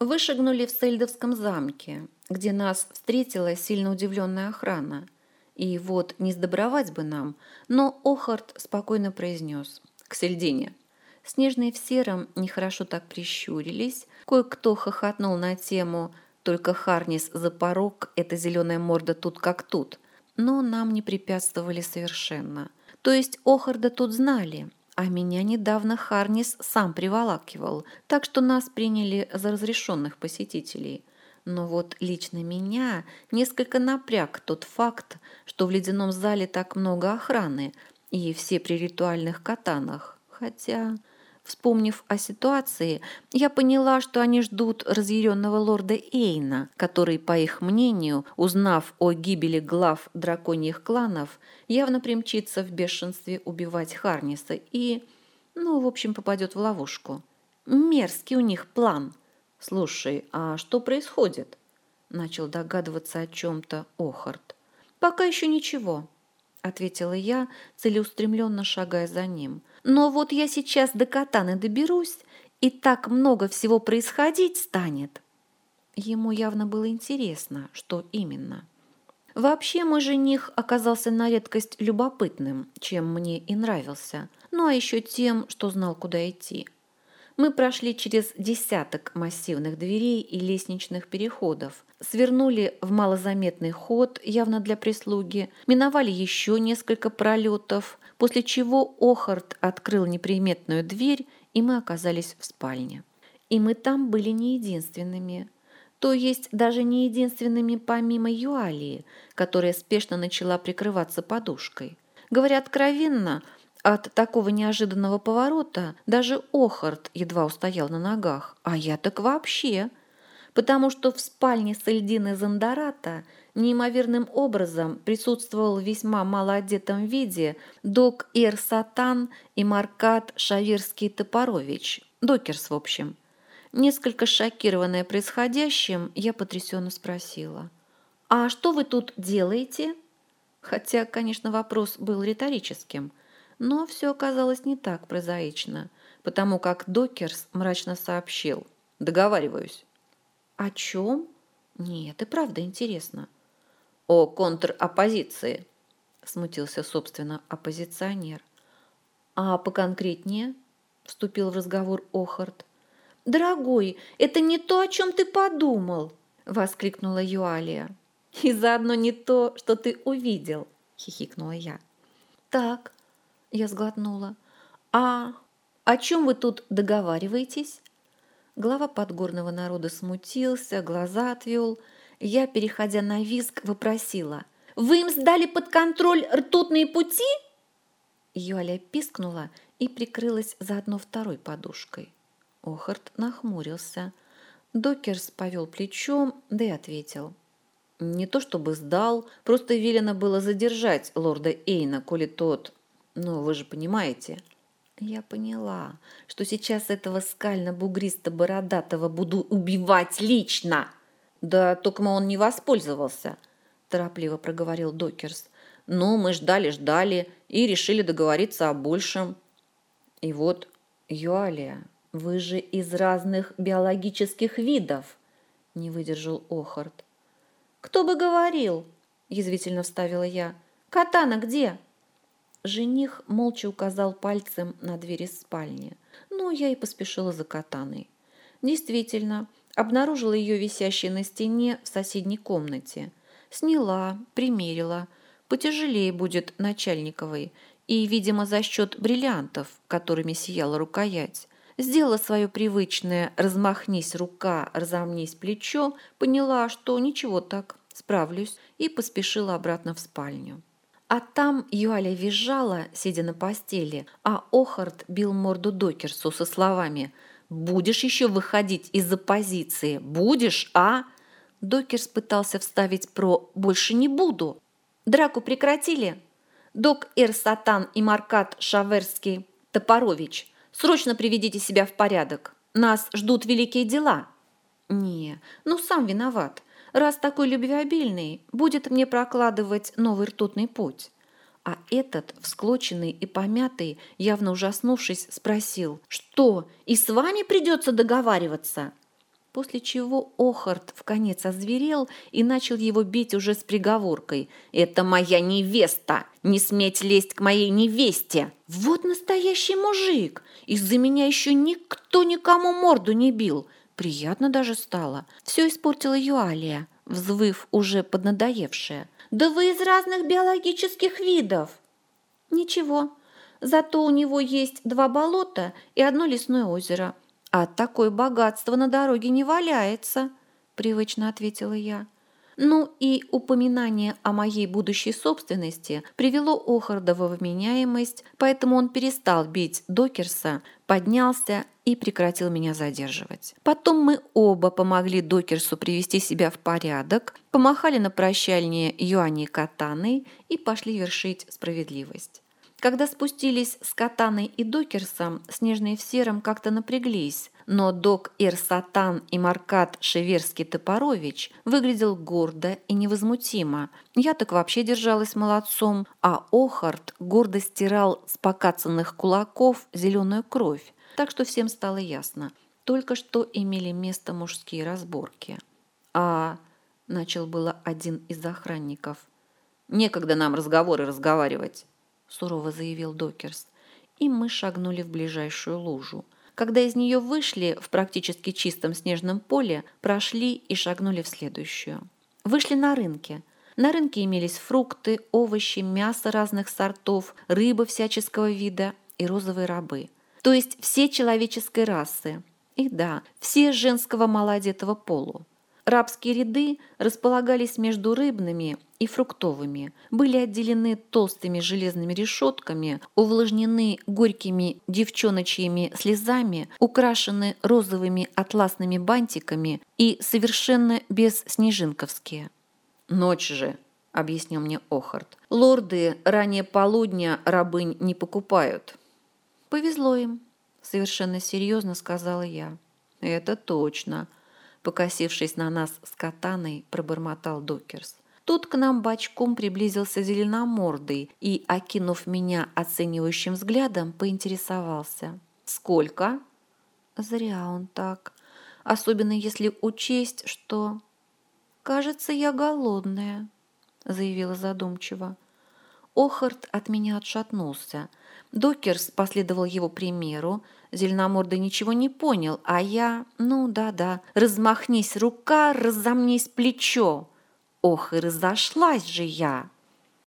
Вышагнули в Сельдовском замке, где нас встретила сильно удивленная охрана. И вот не сдобровать бы нам, но Охард спокойно произнес «К Сельдине». Снежные в сером нехорошо так прищурились, кое-кто хохотнул на тему «Только Харнис за порог, эта зеленая морда тут как тут», но нам не препятствовали совершенно. То есть Охарда тут знали, а меня недавно Харнис сам приволакивал, так что нас приняли за разрешенных посетителей. Но вот лично меня несколько напряг тот факт, что в ледяном зале так много охраны, и все при ритуальных катанах. Хотя Вспомнив о ситуации, я поняла, что они ждут разъяренного лорда Эйна, который, по их мнению, узнав о гибели глав драконьих кланов, явно примчится в бешенстве убивать Харниса и, ну, в общем, попадет в ловушку. Мерзкий у них план. «Слушай, а что происходит?» Начал догадываться о чем-то Охард. «Пока еще ничего», — ответила я, целеустремленно шагая за ним. «Но вот я сейчас до катаны доберусь, и так много всего происходить станет». Ему явно было интересно, что именно. Вообще мой жених оказался на редкость любопытным, чем мне и нравился, ну а еще тем, что знал, куда идти. Мы прошли через десяток массивных дверей и лестничных переходов, свернули в малозаметный ход, явно для прислуги, миновали еще несколько пролетов, после чего Охард открыл неприметную дверь, и мы оказались в спальне. И мы там были не единственными. То есть даже не единственными помимо Юалии, которая спешно начала прикрываться подушкой. Говоря откровенно, от такого неожиданного поворота даже Охард едва устоял на ногах, а я так вообще. Потому что в спальне Сальдины Зандарата неимоверным образом присутствовал весьма малоодетом виде док Ир Сатан и Маркат Шавирский-Топорович, докерс в общем. Несколько шокированная происходящим, я потрясенно спросила. «А что вы тут делаете?» Хотя, конечно, вопрос был риторическим – но все оказалось не так прозаично, потому как Докерс мрачно сообщил. «Договариваюсь». «О чем?» «Нет, и правда интересно». «О контропозиции», – смутился, собственно, оппозиционер. «А поконкретнее?» – вступил в разговор Охард. «Дорогой, это не то, о чем ты подумал!» – воскликнула Юалия. «И заодно не то, что ты увидел!» – хихикнула я. «Так, я сглотнула. «А о чем вы тут договариваетесь?» Глава подгорного народа смутился, глаза отвел. Я, переходя на виск, вопросила. «Вы им сдали под контроль ртутные пути?» Юля пискнула и прикрылась заодно второй подушкой. Охарт нахмурился. Докерс повел плечом, да и ответил. Не то чтобы сдал, просто велено было задержать лорда Эйна, коли тот но вы же понимаете. Я поняла, что сейчас этого скально-бугристо-бородатого буду убивать лично. Да только он не воспользовался, торопливо проговорил Докерс. Но мы ждали-ждали и решили договориться о большем. И вот, Юалия, вы же из разных биологических видов, не выдержал Охард. Кто бы говорил, язвительно вставила я. Катана где? Жених молча указал пальцем на дверь из спальни, но я и поспешила за катаной. Действительно, обнаружила ее висящей на стене в соседней комнате. Сняла, примерила. Потяжелее будет начальниковой. И, видимо, за счет бриллиантов, которыми сияла рукоять. Сделала свое привычное «размахнись рука, разомнись плечо», поняла, что ничего так, справлюсь, и поспешила обратно в спальню. А там Юаля визжала, сидя на постели, а Охард бил морду Докерсу со словами «Будешь еще выходить из оппозиции? Будешь, а?» Докерс пытался вставить про «больше не буду». «Драку прекратили?» «Док Эр Сатан и Маркат Шаверский Топорович, срочно приведите себя в порядок. Нас ждут великие дела». «Не, ну сам виноват раз такой любвеобильный, будет мне прокладывать новый ртутный путь. А этот, всклоченный и помятый, явно ужаснувшись, спросил, «Что, и с вами придется договариваться?» после чего Охарт в конец озверел и начал его бить уже с приговоркой «Это моя невеста! Не сметь лезть к моей невесте!» «Вот настоящий мужик! Из-за меня еще никто никому морду не бил!» Приятно даже стало. Все испортила Юалия, взвыв уже поднадоевшая. «Да вы из разных биологических видов!» «Ничего, зато у него есть два болота и одно лесное озеро. А такое богатство на дороге не валяется», – привычно ответила я. Ну и упоминание о моей будущей собственности привело Охарда во вменяемость, поэтому он перестал бить Докерса, поднялся и прекратил меня задерживать. Потом мы оба помогли Докерсу привести себя в порядок, помахали на прощальные юани и катаны и пошли вершить справедливость. Когда спустились с Катаной и Докерсом, Снежный в Сером как-то напряглись, но док Ирсатан и Маркат Шеверский-Топорович выглядел гордо и невозмутимо. Я так вообще держалась молодцом, а Охард гордо стирал с покацанных кулаков зеленую кровь, так что всем стало ясно. Только что имели место мужские разборки. «А...» – начал было один из охранников. «Некогда нам разговоры разговаривать» сурово заявил Докерс. И мы шагнули в ближайшую лужу. Когда из нее вышли в практически чистом снежном поле, прошли и шагнули в следующую. Вышли на рынке. На рынке имелись фрукты, овощи, мясо разных сортов, рыба всяческого вида и розовые рабы. То есть все человеческой расы. И да, все женского малоодетого полу. Рабские ряды располагались между рыбными и фруктовыми, были отделены толстыми железными решетками, увлажнены горькими девчоночьими слезами, украшены розовыми атласными бантиками и совершенно без снежинковские. «Ночь же», — объяснил мне Охард. «Лорды ранее полудня рабынь не покупают». «Повезло им», — совершенно серьезно сказала я. «Это точно», покосившись на нас с катаной, пробормотал Докерс. Тут к нам бочком приблизился зеленомордый и, окинув меня оценивающим взглядом, поинтересовался. «Сколько?» «Зря он так. Особенно если учесть, что...» «Кажется, я голодная», — заявила задумчиво. Охарт от меня отшатнулся. Докерс последовал его примеру, Зеленомордый ничего не понял, а я... Ну да-да, размахнись рука, разомнись плечо. Ох, и разошлась же я.